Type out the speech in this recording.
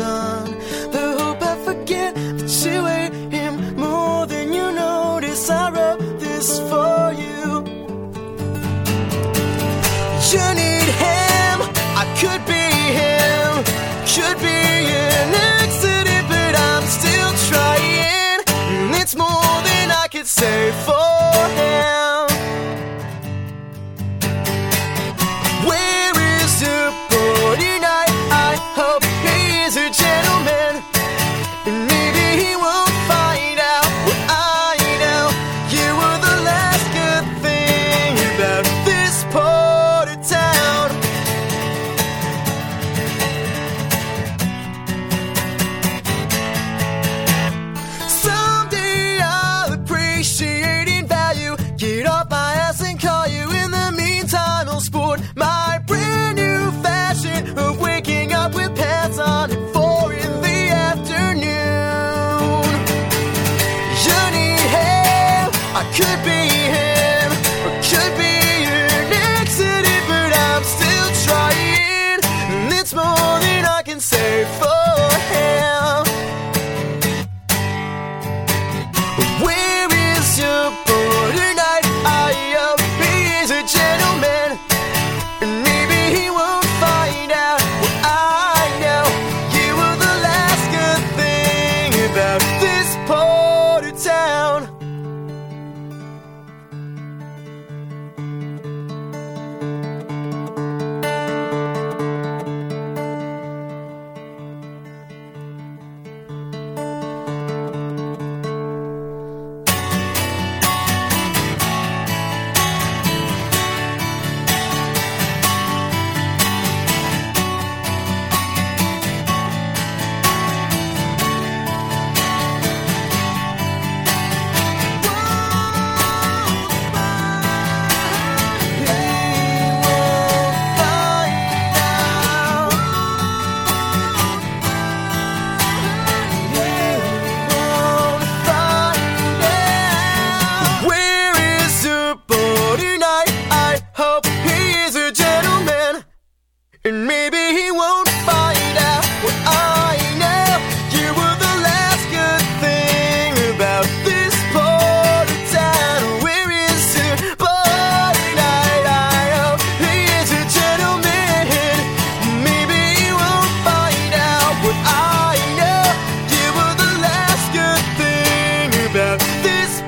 on the hope I forget that you hate him more than you notice. I wrote this for you. You need him, I could be him, could be an accident, but I'm still trying. And it's more than I could say for I could be And maybe he won't find out what I know. You were the last good thing about this part of town. Where is the boy tonight? I hope he is a gentleman. Maybe he won't find out what I know. You were the last good thing about this